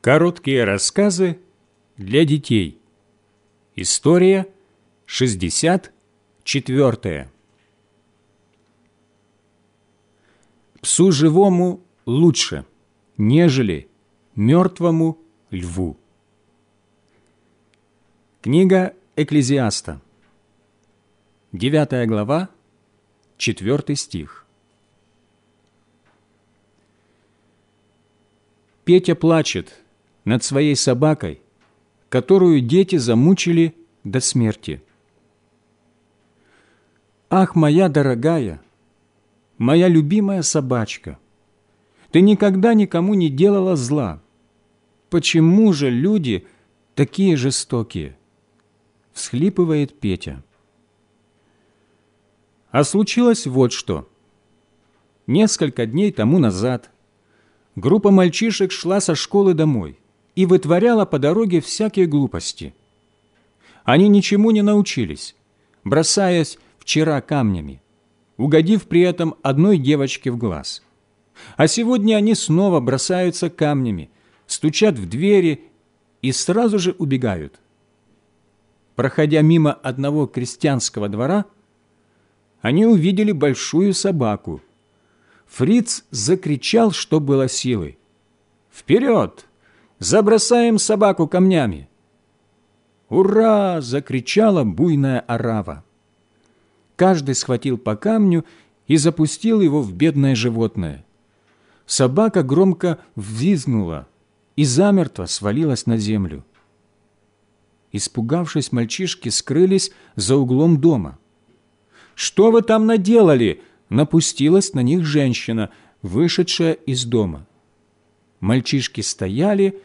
Короткие рассказы для детей. История 64. Псу живому лучше, нежели мертвому льву. Книга Экклезиаста. 9 глава, 4 стих. Петя плачет – над своей собакой, которую дети замучили до смерти. «Ах, моя дорогая, моя любимая собачка, ты никогда никому не делала зла. Почему же люди такие жестокие?» – всхлипывает Петя. А случилось вот что. Несколько дней тому назад группа мальчишек шла со школы домой и вытворяла по дороге всякие глупости. Они ничему не научились, бросаясь вчера камнями, угодив при этом одной девочке в глаз. А сегодня они снова бросаются камнями, стучат в двери и сразу же убегают. Проходя мимо одного крестьянского двора, они увидели большую собаку. Фриц закричал, что было силы. «Вперед! Забросаем собаку камнями!» «Ура!» – закричала буйная орава. Каждый схватил по камню и запустил его в бедное животное. Собака громко взвизгнула и замертво свалилась на землю. Испугавшись, мальчишки скрылись за углом дома. «Что вы там наделали?» – напустилась на них женщина, вышедшая из дома. Мальчишки стояли,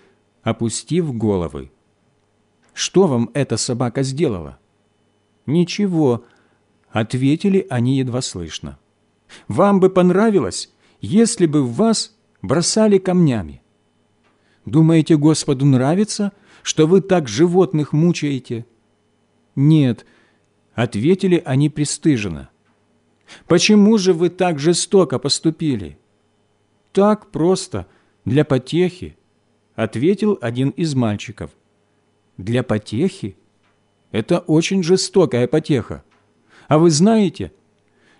опустив головы. «Что вам эта собака сделала?» «Ничего», — ответили они едва слышно. «Вам бы понравилось, если бы в вас бросали камнями. Думаете, Господу нравится, что вы так животных мучаете?» «Нет», — ответили они пристыженно. «Почему же вы так жестоко поступили?» «Так просто, для потехи», ответил один из мальчиков. «Для потехи? Это очень жестокая потеха. А вы знаете,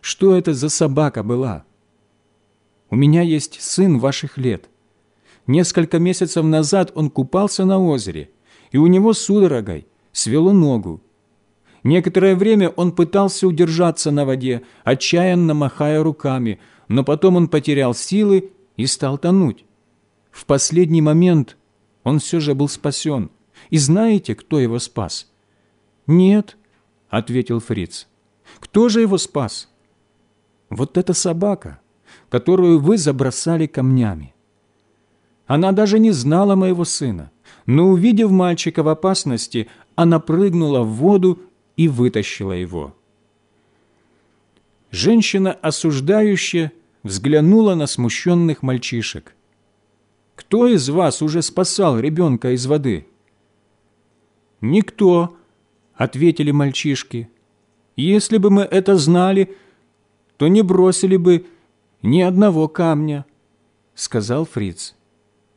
что это за собака была? У меня есть сын ваших лет. Несколько месяцев назад он купался на озере, и у него судорогой свело ногу. Некоторое время он пытался удержаться на воде, отчаянно махая руками, но потом он потерял силы и стал тонуть. В последний момент он все же был спасен. И знаете, кто его спас? «Нет», — ответил Фриц. «Кто же его спас?» «Вот эта собака, которую вы забросали камнями. Она даже не знала моего сына, но, увидев мальчика в опасности, она прыгнула в воду и вытащила его». Женщина, осуждающая, взглянула на смущенных мальчишек. Кто из вас уже спасал ребенка из воды?» «Никто», — ответили мальчишки. «Если бы мы это знали, то не бросили бы ни одного камня», — сказал Фриц.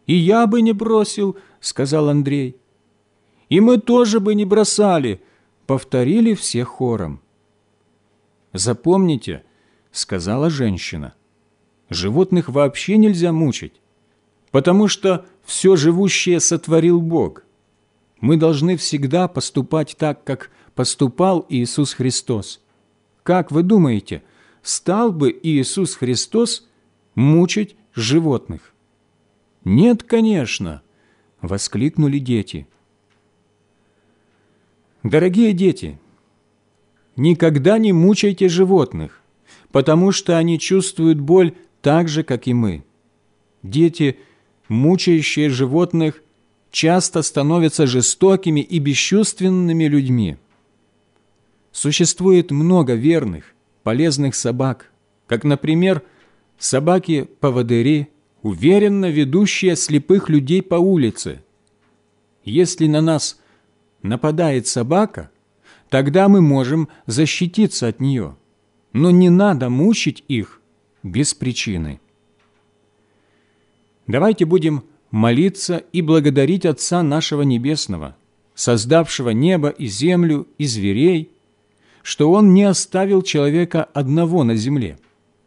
«И я бы не бросил», — сказал Андрей. «И мы тоже бы не бросали», — повторили все хором. «Запомните», — сказала женщина, — «животных вообще нельзя мучить потому что все живущее сотворил Бог. Мы должны всегда поступать так, как поступал Иисус Христос. Как вы думаете, стал бы Иисус Христос мучить животных? Нет, конечно, воскликнули дети. Дорогие дети, никогда не мучайте животных, потому что они чувствуют боль так же, как и мы. Дети – мучающие животных, часто становятся жестокими и бесчувственными людьми. Существует много верных, полезных собак, как, например, собаки-поводыри, уверенно ведущие слепых людей по улице. Если на нас нападает собака, тогда мы можем защититься от нее, но не надо мучить их без причины. Давайте будем молиться и благодарить Отца нашего Небесного, создавшего небо и землю и зверей, что Он не оставил человека одного на земле,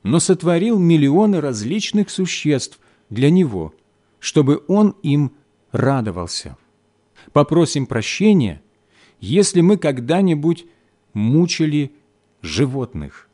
но сотворил миллионы различных существ для Него, чтобы Он им радовался. Попросим прощения, если мы когда-нибудь мучили животных.